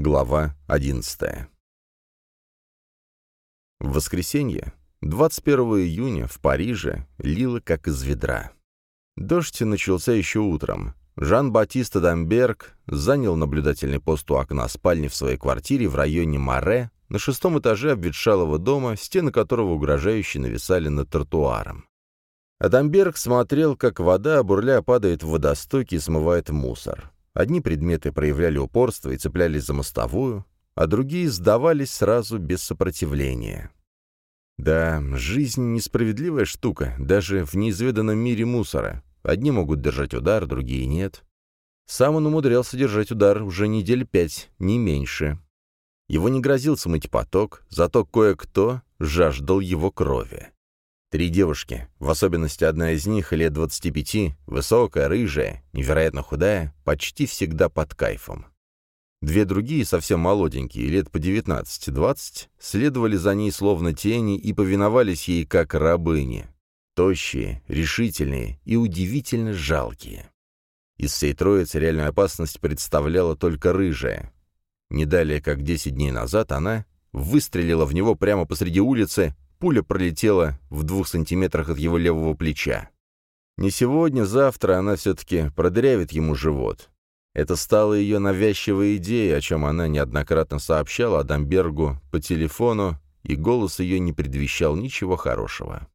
Глава 11 В воскресенье, 21 июня, в Париже, лило как из ведра. Дождь начался еще утром. Жан-Батист Адамберг занял наблюдательный пост у окна спальни в своей квартире в районе Маре, на шестом этаже обветшалого дома, стены которого угрожающе нависали над тротуаром. Адамберг смотрел, как вода, бурля, падает в водостоки и смывает мусор. Одни предметы проявляли упорство и цеплялись за мостовую, а другие сдавались сразу без сопротивления. Да, жизнь несправедливая штука, даже в неизведанном мире мусора. Одни могут держать удар, другие нет. Сам он умудрялся держать удар уже недель пять, не меньше. Его не грозил смыть поток, зато кое-кто жаждал его крови. Три девушки, в особенности одна из них, лет 25, высокая, рыжая, невероятно худая, почти всегда под кайфом. Две другие, совсем молоденькие, лет по 19-20, следовали за ней словно тени и повиновались ей как рабыни. Тощие, решительные и удивительно жалкие. Из всей троицы реальную опасность представляла только рыжая. Не далее, как 10 дней назад, она выстрелила в него прямо посреди улицы, Пуля пролетела в двух сантиметрах от его левого плеча. Не сегодня, завтра она все-таки продырявит ему живот. Это стало ее навязчивой идеей, о чем она неоднократно сообщала Адамбергу по телефону, и голос ее не предвещал ничего хорошего.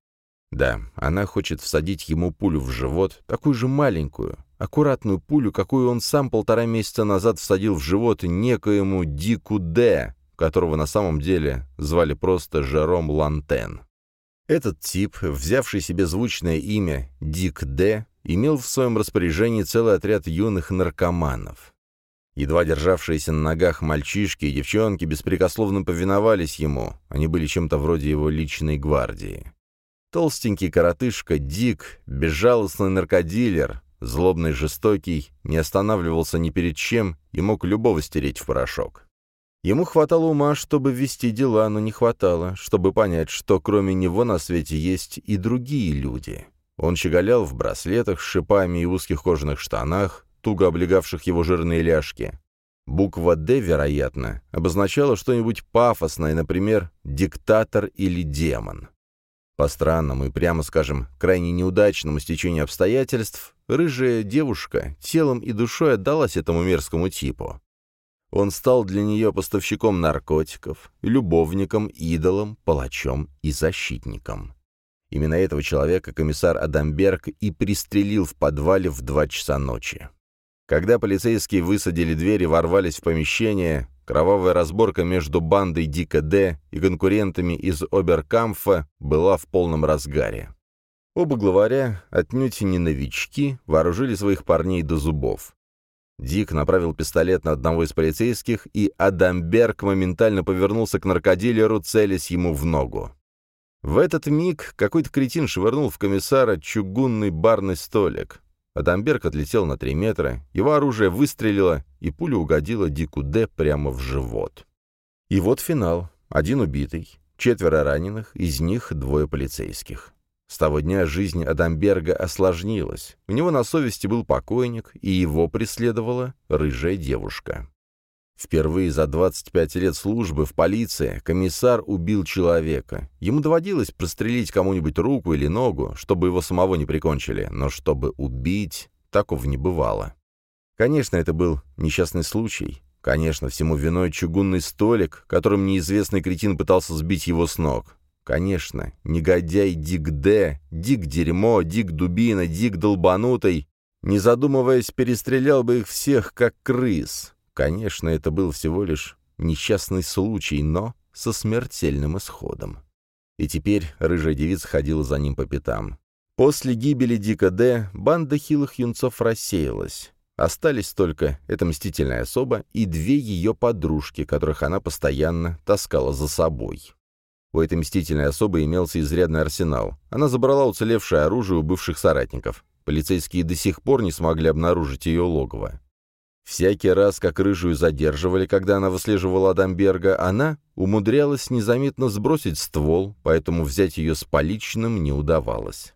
Да, она хочет всадить ему пулю в живот, такую же маленькую, аккуратную пулю, какую он сам полтора месяца назад всадил в живот некоему Дику Д, которого на самом деле звали просто Жером Лантен. Этот тип, взявший себе звучное имя Дик Д, имел в своем распоряжении целый отряд юных наркоманов. Едва державшиеся на ногах мальчишки и девчонки беспрекословно повиновались ему, они были чем-то вроде его личной гвардии. Толстенький коротышка Дик, безжалостный наркодилер, злобный жестокий, не останавливался ни перед чем и мог любого стереть в порошок. Ему хватало ума, чтобы вести дела, но не хватало, чтобы понять, что кроме него на свете есть и другие люди. Он щеголял в браслетах с шипами и узких кожаных штанах, туго облегавших его жирные ляжки. Буква «Д», вероятно, обозначала что-нибудь пафосное, например, «диктатор» или «демон». По странному и, прямо скажем, крайне неудачному стечению обстоятельств, рыжая девушка телом и душой отдалась этому мерзкому типу. Он стал для нее поставщиком наркотиков, любовником, идолом, палачом и защитником. Именно этого человека комиссар Адамберг и пристрелил в подвале в два часа ночи. Когда полицейские высадили двери и ворвались в помещение, кровавая разборка между бандой Дика Д и конкурентами из Оберкамфа была в полном разгаре. Оба главаря, отнюдь не новички, вооружили своих парней до зубов. Дик направил пистолет на одного из полицейских, и Адамберг моментально повернулся к наркодилеру, целясь ему в ногу. В этот миг какой-то кретин швырнул в комиссара чугунный барный столик. Адамберг отлетел на три метра, его оружие выстрелило, и пуля угодила Дику Д прямо в живот. И вот финал. Один убитый, четверо раненых, из них двое полицейских. С того дня жизнь Адамберга осложнилась. У него на совести был покойник, и его преследовала рыжая девушка. Впервые за 25 лет службы в полиции комиссар убил человека. Ему доводилось прострелить кому-нибудь руку или ногу, чтобы его самого не прикончили, но чтобы убить, такого не бывало. Конечно, это был несчастный случай. Конечно, всему виной чугунный столик, которым неизвестный кретин пытался сбить его с ног. Конечно, негодяй Дик Д, Дик Дерьмо, Дик Дубина, Дик Долбанутый, не задумываясь, перестрелял бы их всех, как крыс. Конечно, это был всего лишь несчастный случай, но со смертельным исходом. И теперь рыжая девица ходила за ним по пятам. После гибели Дика Д банда хилых юнцов рассеялась. Остались только эта мстительная особа и две ее подружки, которых она постоянно таскала за собой. У этой мстительной особы имелся изрядный арсенал. Она забрала уцелевшее оружие у бывших соратников. Полицейские до сих пор не смогли обнаружить ее логово. Всякий раз, как рыжую задерживали, когда она выслеживала Адамберга, она умудрялась незаметно сбросить ствол, поэтому взять ее с поличным не удавалось.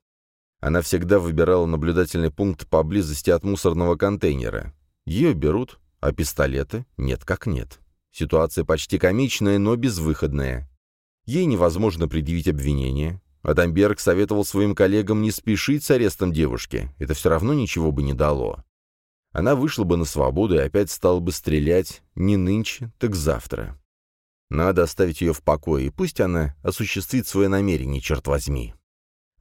Она всегда выбирала наблюдательный пункт поблизости от мусорного контейнера. Ее берут, а пистолета нет как нет. Ситуация почти комичная, но безвыходная. Ей невозможно предъявить обвинение. Адамберг советовал своим коллегам не спешить с арестом девушки. Это все равно ничего бы не дало. Она вышла бы на свободу и опять стала бы стрелять не нынче, так завтра. Надо оставить ее в покое, и пусть она осуществит свое намерение, черт возьми.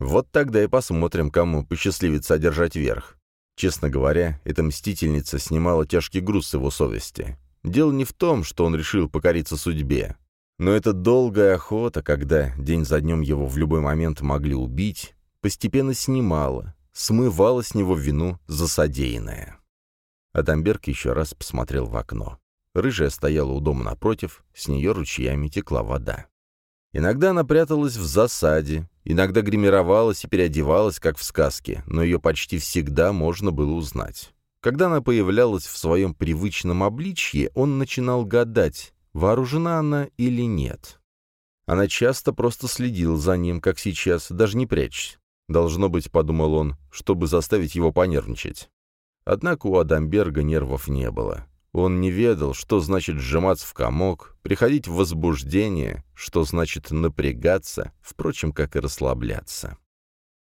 Вот тогда и посмотрим, кому посчастливится одержать верх. Честно говоря, эта мстительница снимала тяжкий груз с его совести. Дело не в том, что он решил покориться судьбе. Но эта долгая охота, когда день за днем его в любой момент могли убить, постепенно снимала, смывала с него вину за содеянное. Адамберг еще раз посмотрел в окно. Рыжая стояла у дома напротив, с нее ручьями текла вода. Иногда она пряталась в засаде, иногда гримировалась и переодевалась, как в сказке, но ее почти всегда можно было узнать. Когда она появлялась в своем привычном обличье, он начинал гадать, вооружена она или нет. Она часто просто следила за ним, как сейчас, даже не прячась. Должно быть, подумал он, чтобы заставить его понервничать. Однако у Адамберга нервов не было. Он не ведал, что значит сжиматься в комок, приходить в возбуждение, что значит напрягаться, впрочем, как и расслабляться.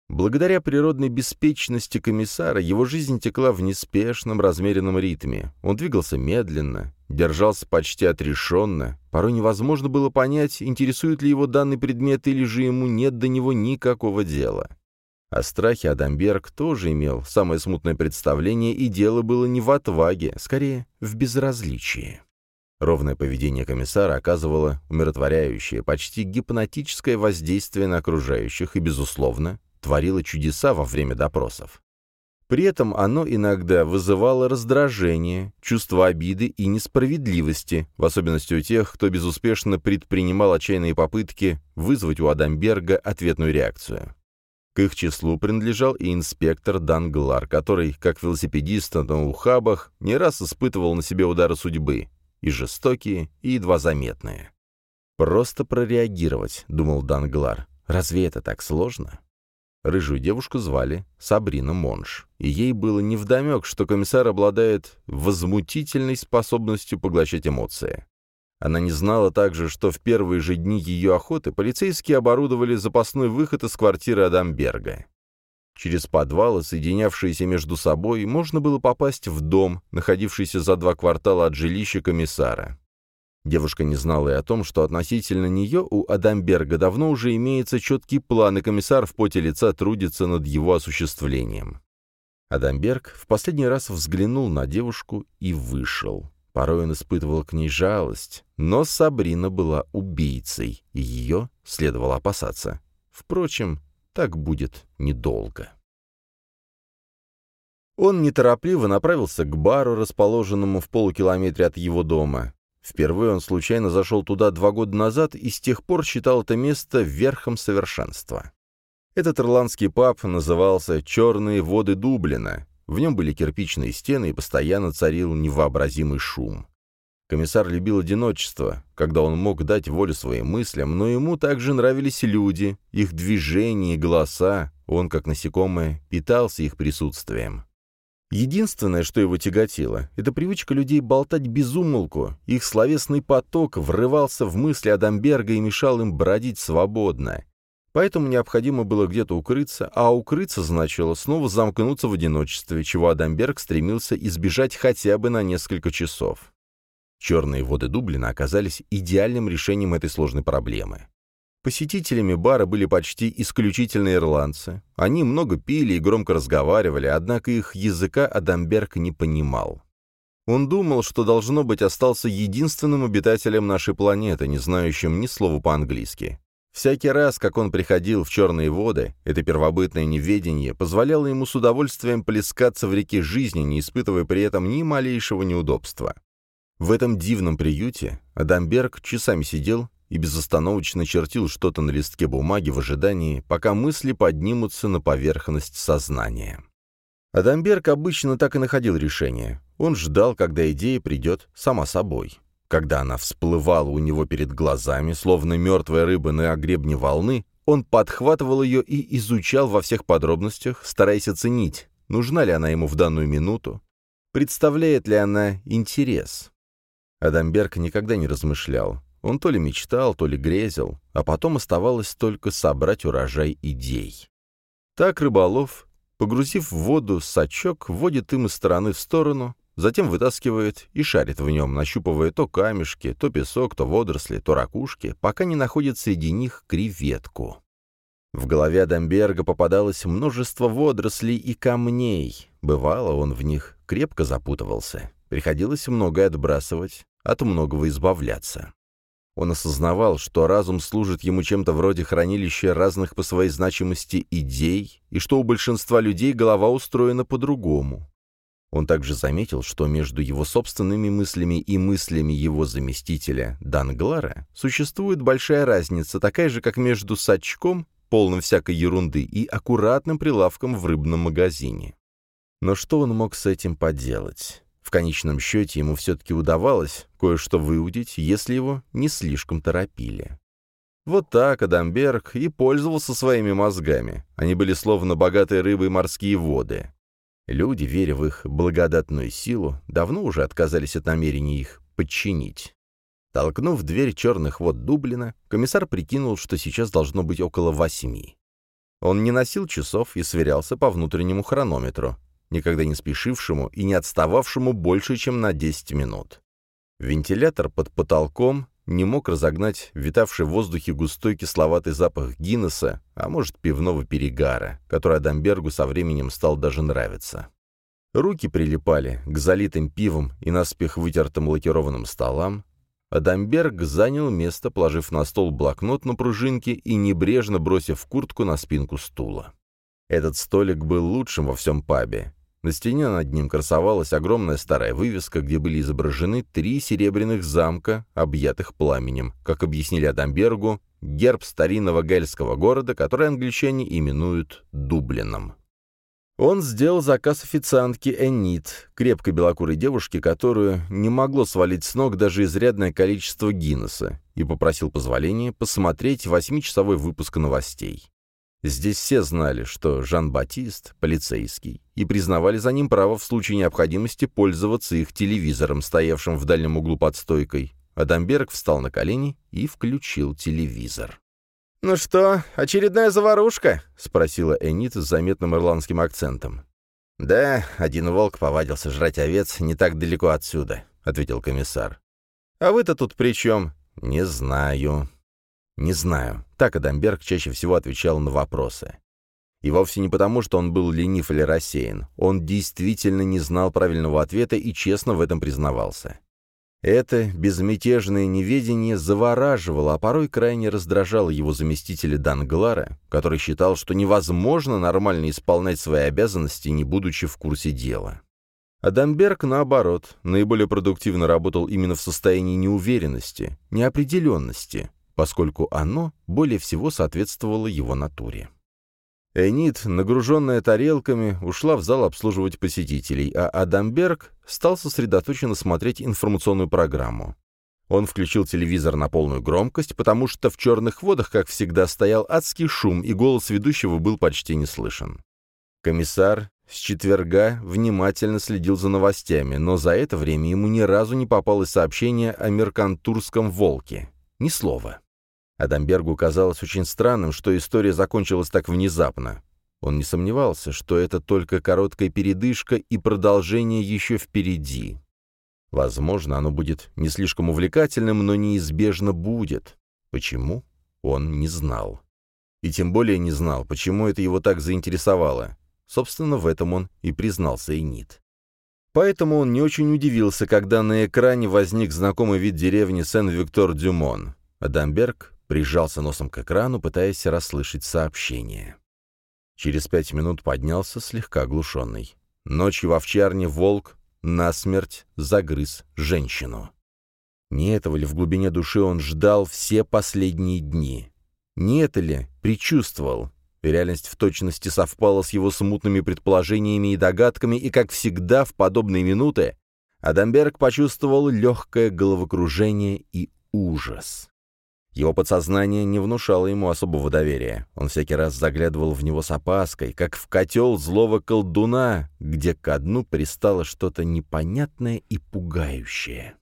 Благодаря природной беспечности комиссара его жизнь текла в неспешном, размеренном ритме. Он двигался медленно, держался почти отрешенно, порой невозможно было понять, интересует ли его данный предмет или же ему нет до него никакого дела. О страхе Адамберг тоже имел самое смутное представление, и дело было не в отваге, скорее, в безразличии. Ровное поведение комиссара оказывало умиротворяющее, почти гипнотическое воздействие на окружающих и, безусловно, творило чудеса во время допросов. При этом оно иногда вызывало раздражение, чувство обиды и несправедливости, в особенности у тех, кто безуспешно предпринимал отчаянные попытки вызвать у Адамберга ответную реакцию. К их числу принадлежал и инспектор Данглар, который, как велосипедист на ухабах, не раз испытывал на себе удары судьбы, и жестокие, и едва заметные. «Просто прореагировать», — думал Данглар. «Разве это так сложно?» Рыжую девушку звали Сабрина Монш, и ей было невдомек, что комиссар обладает возмутительной способностью поглощать эмоции. Она не знала также, что в первые же дни ее охоты полицейские оборудовали запасной выход из квартиры Адамберга. Через подвалы, соединявшиеся между собой, можно было попасть в дом, находившийся за два квартала от жилища комиссара. Девушка не знала и о том, что относительно нее у Адамберга давно уже имеется четкий план, и комиссар в поте лица трудится над его осуществлением. Адамберг в последний раз взглянул на девушку и вышел. Порой он испытывал к ней жалость, но Сабрина была убийцей, и ее следовало опасаться. Впрочем, так будет недолго. Он неторопливо направился к бару, расположенному в полукилометре от его дома. Впервые он случайно зашел туда два года назад и с тех пор считал это место верхом совершенства. Этот ирландский паб назывался «Черные воды Дублина», в нем были кирпичные стены, и постоянно царил невообразимый шум. Комиссар любил одиночество, когда он мог дать волю своим мыслям, но ему также нравились люди, их движения и голоса, он, как насекомое, питался их присутствием. Единственное, что его тяготило, это привычка людей болтать без умолку, их словесный поток врывался в мысли Адамберга и мешал им бродить свободно. Поэтому необходимо было где-то укрыться, а укрыться значило снова замкнуться в одиночестве, чего Адамберг стремился избежать хотя бы на несколько часов. Черные воды Дублина оказались идеальным решением этой сложной проблемы. Посетителями бара были почти исключительно ирландцы. Они много пили и громко разговаривали, однако их языка Адамберг не понимал. Он думал, что, должно быть, остался единственным обитателем нашей планеты, не знающим ни слова по-английски. Всякий раз, как он приходил в черные воды, это первобытное неведение позволяло ему с удовольствием плескаться в реке жизни, не испытывая при этом ни малейшего неудобства. В этом дивном приюте Адамберг часами сидел и безостановочно чертил что-то на листке бумаги в ожидании, пока мысли поднимутся на поверхность сознания. Адамберг обычно так и находил решение. Он ждал, когда идея придет сама собой. Когда она всплывала у него перед глазами, словно мертвая рыба на гребне волны, он подхватывал ее и изучал во всех подробностях, стараясь оценить, нужна ли она ему в данную минуту, представляет ли она интерес. Адамберг никогда не размышлял. Он то ли мечтал, то ли грезил, а потом оставалось только собрать урожай идей. Так рыболов, погрузив в воду сачок, вводит им из стороны в сторону, затем вытаскивает и шарит в нем, нащупывая то камешки, то песок, то водоросли, то ракушки, пока не находит среди них креветку. В голове Адамберга попадалось множество водорослей и камней. Бывало, он в них крепко запутывался. Приходилось многое отбрасывать, от многого избавляться. Он осознавал, что разум служит ему чем-то вроде хранилища разных по своей значимости идей, и что у большинства людей голова устроена по-другому. Он также заметил, что между его собственными мыслями и мыслями его заместителя Данглара существует большая разница, такая же, как между сачком, полным всякой ерунды, и аккуратным прилавком в рыбном магазине. Но что он мог с этим поделать? В конечном счете ему все-таки удавалось кое-что выудить, если его не слишком торопили. Вот так Адамберг и пользовался своими мозгами. Они были словно богатые рыбы и морские воды. Люди, веря в их благодатную силу, давно уже отказались от намерения их подчинить. Толкнув дверь черных вод Дублина, комиссар прикинул, что сейчас должно быть около восьми. Он не носил часов и сверялся по внутреннему хронометру никогда не спешившему и не отстававшему больше, чем на 10 минут. Вентилятор под потолком не мог разогнать витавший в воздухе густой кисловатый запах Гиннесса, а может, пивного перегара, который Адамбергу со временем стал даже нравиться. Руки прилипали к залитым пивом и наспех вытертым лакированным столам. Адамберг занял место, положив на стол блокнот на пружинке и небрежно бросив куртку на спинку стула. Этот столик был лучшим во всем пабе, на стене над ним красовалась огромная старая вывеска, где были изображены три серебряных замка, объятых пламенем, как объяснили Адамбергу, герб старинного гельского города, который англичане именуют Дублином. Он сделал заказ официантки Эннит, крепкой белокурой девушки, которую не могло свалить с ног даже изрядное количество Гиннесса, и попросил позволения посмотреть восьмичасовой выпуск новостей. Здесь все знали, что Жан-Батист — полицейский, и признавали за ним право в случае необходимости пользоваться их телевизором, стоявшим в дальнем углу под стойкой. Адамберг встал на колени и включил телевизор. «Ну что, очередная заварушка?» — спросила Энит с заметным ирландским акцентом. «Да, один волк повадился жрать овец не так далеко отсюда», — ответил комиссар. «А вы-то тут при чем?» «Не знаю», не знаю. Так Адамберг чаще всего отвечал на вопросы. И вовсе не потому, что он был ленив или рассеян. Он действительно не знал правильного ответа и честно в этом признавался. Это безмятежное неведение завораживало, а порой крайне раздражало его заместителя Данглара, который считал, что невозможно нормально исполнять свои обязанности, не будучи в курсе дела. Адамберг, наоборот, наиболее продуктивно работал именно в состоянии неуверенности, неопределенности, поскольку оно более всего соответствовало его натуре. Энит, нагруженная тарелками, ушла в зал обслуживать посетителей, а Адамберг стал сосредоточенно смотреть информационную программу. Он включил телевизор на полную громкость, потому что в черных водах, как всегда, стоял адский шум, и голос ведущего был почти не слышен. Комиссар с четверга внимательно следил за новостями, но за это время ему ни разу не попалось сообщение о меркантурском «Волке». Ни слова. Адамбергу казалось очень странным, что история закончилась так внезапно. Он не сомневался, что это только короткая передышка и продолжение еще впереди. Возможно, оно будет не слишком увлекательным, но неизбежно будет. Почему? Он не знал. И тем более не знал, почему это его так заинтересовало. Собственно, в этом он и признался и Нит. Поэтому он не очень удивился, когда на экране возник знакомый вид деревни Сен-Виктор-Дюмон. Адамберг прижался носом к экрану, пытаясь расслышать сообщение. Через пять минут поднялся слегка оглушенный. Ночью в овчарне волк насмерть загрыз женщину. Не этого ли в глубине души он ждал все последние дни? Не это ли предчувствовал? Реальность в точности совпала с его смутными предположениями и догадками, и, как всегда, в подобные минуты Адамберг почувствовал легкое головокружение и ужас. Его подсознание не внушало ему особого доверия. Он всякий раз заглядывал в него с опаской, как в котел злого колдуна, где ко дну пристало что-то непонятное и пугающее.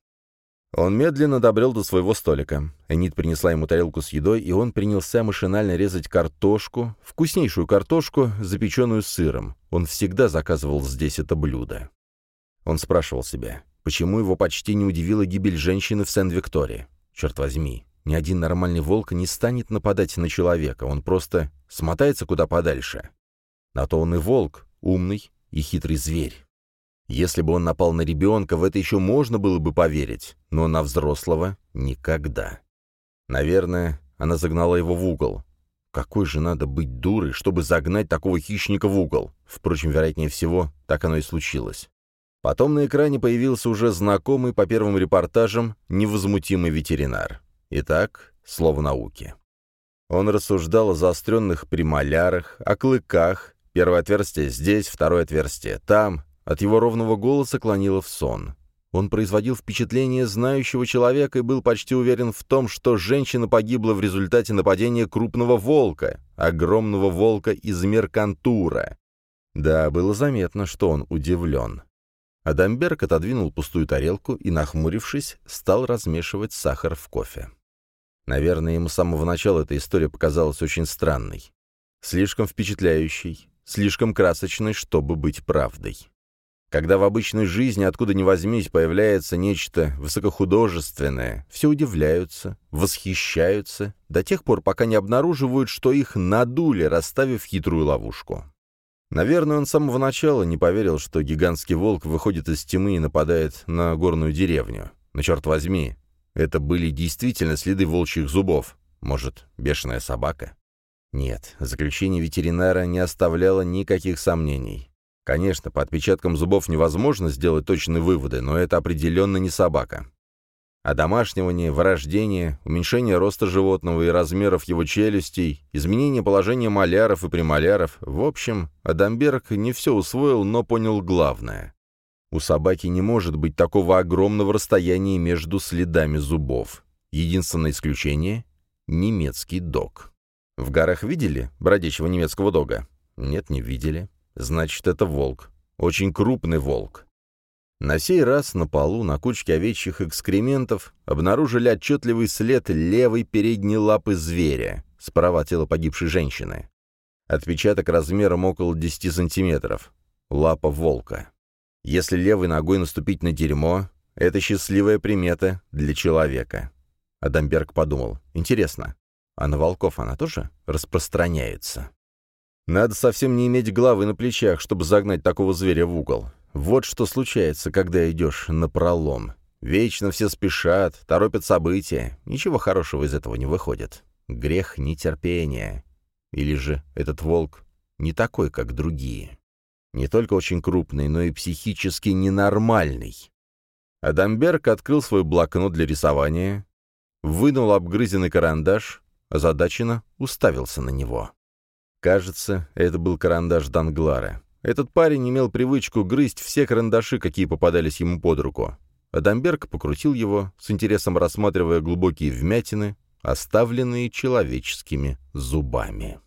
Он медленно добрел до своего столика. Энит принесла ему тарелку с едой, и он принялся машинально резать картошку, вкуснейшую картошку, запеченную сыром. Он всегда заказывал здесь это блюдо. Он спрашивал себя, почему его почти не удивила гибель женщины в Сен-Викторе. Черт возьми, ни один нормальный волк не станет нападать на человека, он просто смотается куда подальше. На то он и волк, умный и хитрый зверь. Если бы он напал на ребенка, в это еще можно было бы поверить, но на взрослого — никогда. Наверное, она загнала его в угол. Какой же надо быть дурой, чтобы загнать такого хищника в угол? Впрочем, вероятнее всего, так оно и случилось. Потом на экране появился уже знакомый по первым репортажам невозмутимый ветеринар. Итак, слово науки. Он рассуждал о заостренных премолярах, о клыках. Первое отверстие здесь, второе отверстие там, от его ровного голоса клонило в сон. Он производил впечатление знающего человека и был почти уверен в том, что женщина погибла в результате нападения крупного волка, огромного волка из Меркантура. Да, было заметно, что он удивлен. Адамберг отодвинул пустую тарелку и, нахмурившись, стал размешивать сахар в кофе. Наверное, ему с самого начала эта история показалась очень странной. Слишком впечатляющей, слишком красочной, чтобы быть правдой. Когда в обычной жизни откуда ни возьмись появляется нечто высокохудожественное, все удивляются, восхищаются, до тех пор, пока не обнаруживают, что их надули, расставив хитрую ловушку. Наверное, он с самого начала не поверил, что гигантский волк выходит из тьмы и нападает на горную деревню. Но черт возьми, это были действительно следы волчьих зубов. Может, бешеная собака? Нет, заключение ветеринара не оставляло никаких сомнений. Конечно, по отпечаткам зубов невозможно сделать точные выводы, но это определенно не собака. А домашнивание, вырождение, уменьшение роста животного и размеров его челюстей, изменение положения маляров и премоляров — в общем, Адамберг не все усвоил, но понял главное. У собаки не может быть такого огромного расстояния между следами зубов. Единственное исключение — немецкий дог. В горах видели бродячего немецкого дога? Нет, не видели. Значит, это волк. Очень крупный волк. На сей раз на полу, на кучке овечьих экскрементов, обнаружили отчетливый след левой передней лапы зверя, справа тела погибшей женщины. Отпечаток размером около 10 сантиметров. Лапа волка. Если левой ногой наступить на дерьмо, это счастливая примета для человека. Адамберг подумал, интересно, а на волков она тоже распространяется? Надо совсем не иметь главы на плечах, чтобы загнать такого зверя в угол. Вот что случается, когда идешь на пролом. Вечно все спешат, торопят события. Ничего хорошего из этого не выходит. Грех нетерпения. Или же этот волк не такой, как другие. Не только очень крупный, но и психически ненормальный. Адамберг открыл свой блокнот для рисования, вынул обгрызенный карандаш, озадаченно уставился на него. Кажется, это был карандаш Данглара. Этот парень имел привычку грызть все карандаши, какие попадались ему под руку. Адамберг покрутил его, с интересом рассматривая глубокие вмятины, оставленные человеческими зубами.